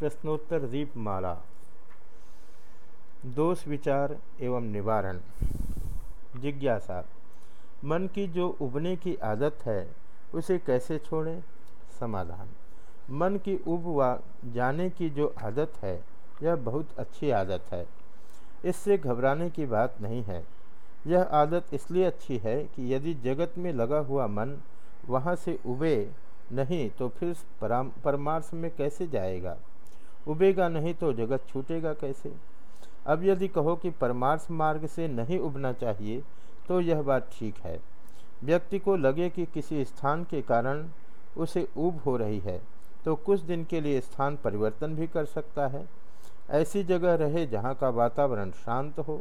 प्रश्नोत्तर दीपमाला, दोष विचार एवं निवारण। जिज्ञासा, मन की जो उबने की आदत है, उसे कैसे छोड़ें? समाधान, मन की उब व जाने की जो आदत है, यह बहुत अच्छी आदत है। इससे घबराने की बात नहीं है। यह आदत इसलिए अच्छी है कि यदि जगत में लगा हुआ मन वहाँ से उबे नहीं तो फिर परमार्थ में कैसे जाएगा? उबेगा नहीं तो जगत छूटेगा कैसे? अब यदि कहो कि परमार्थ मार्ग से नहीं उबना चाहिए तो यह बात ठीक है। व्यक्ति को लगे कि किसी स्थान के कारण उसे ऊब हो रही है तो कुछ दिन के लिए स्थान परिवर्तन भी कर सकता है। ऐसी जगह रहे जहाँ का वातावरण शांत हो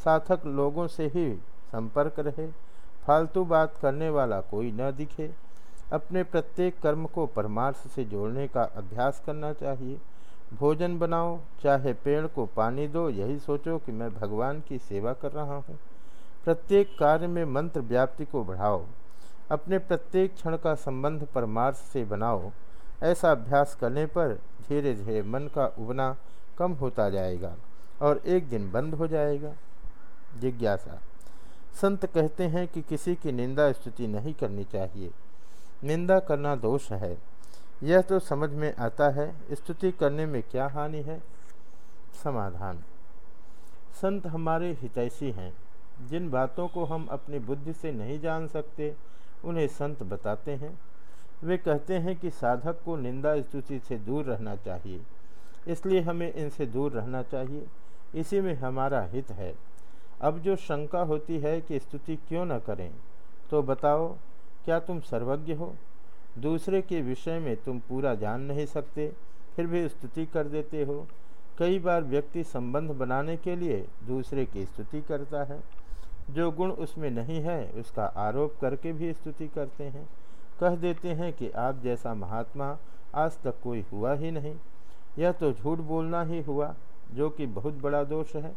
साथक लोगों से ही संपर्क रहे, फालतू बात करने वाला कोई न दिखे। अपने प्रत्येक कर्म को परमार्थ से जोड़ने का अभ्यास करना चाहिए। भोजन बनाओ, चाहे पेड़ को पानी दो, यही सोचो कि मैं भगवान की सेवा कर रहा हूँ। प्रत्येक कार्य में मंत्र व्याप्ति को बढ़ाओ, अपने प्रत्येक क्षण का संबंध परमार्थ से बनाओ। ऐसा अभ्यास करने पर धीरे धीरे मन का उबना कम होता जाएगा और एक दिन बंद हो जाएगा। जिज्ञासा। संत कहते हैं कि किसी की निंदा स्तुति नहीं करनी चाहिए। निंदा करना दोष है। यह तो समझ में आता है, स्तुति करने में क्या हानि है? समाधान। संत हमारे हितैषी हैं। जिन बातों को हम अपनी बुद्धि से नहीं जान सकते, उन्हें संत बताते हैं। वे कहते हैं कि साधक को निंदा स्तुति से दूर रहना चाहिए। इसलिए हमें इनसे दूर रहना चाहिए। इसी में हमारा हित है। अब जो शंका होती है कि स्तुति क्यों न करें तो बताओ, क्या तुम सर्वज्ञ हो? दूसरे के विषय में तुम पूरा जान नहीं सकते, फिर भी स्तुति कर देते हो। कई बार व्यक्ति संबंध बनाने के लिए दूसरे की स्तुति करता है। जो गुण उसमें नहीं है, उसका आरोप करके भी स्तुति करते हैं। कह देते हैं कि आप जैसा महात्मा आज तक कोई हुआ ही नहीं। यह तो झूठ बोलना ही हुआ, जो कि बहुत बड़ा दोष है।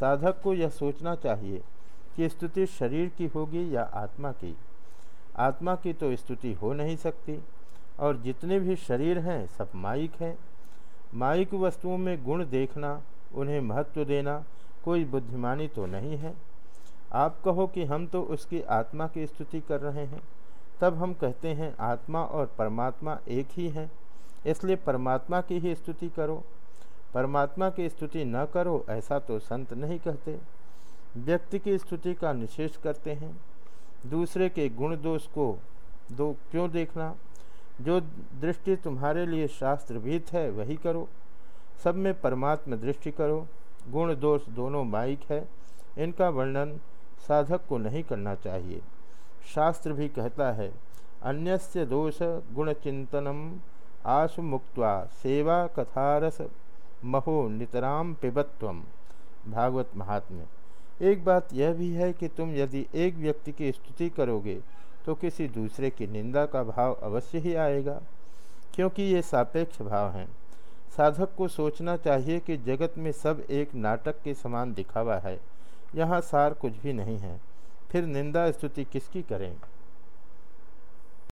साधक को यह सोचना चाहिए कि स्तुति शरीर की होगी या आत्मा की। आत्मा की तो स्तुति हो नहीं सकती, और जितने भी शरीर हैं, सब माइक हैं। माइक वस्तुओं में गुण देखना, उन्हें महत्व देना, कोई बुद्धिमानी तो नहीं है। आप कहो कि हम तो उसकी आत्मा की स्तुति कर रहे हैं, तब हम कहते हैं, आत्मा और परमात्मा एक ही हैं, इसलिए परमात्मा की ही स्तुति करो। परमात्मा की स्तुति न करो, ऐसा तो संत नहीं कहते। व्यक्ति की स्तुति का निषेध करते हैं। दूसरे के गुण दोष को दो क्यों देखना? जो दृष्टि तुम्हारे लिए शास्त्रभीत है, वही करो। सब में परमात्मा दृष्टि करो। गुण दोष दोनों माइक है। इनका वर्णन साधक को नहीं करना चाहिए। शास्त्र भी कहता है, अन्यस्य दोष गुण चिंतनम आशु मुक्त सेवा कथारस महो नितराम पिबत्व भागवत महात्म्य। एक बात यह भी है कि तुम यदि एक व्यक्ति की स्तुति करोगे तो किसी दूसरे की निंदा का भाव अवश्य ही आएगा, क्योंकि ये सापेक्ष भाव हैं। साधक को सोचना चाहिए कि जगत में सब एक नाटक के समान दिखावा है, यहाँ सार कुछ भी नहीं है। फिर निंदा स्तुति किसकी करें?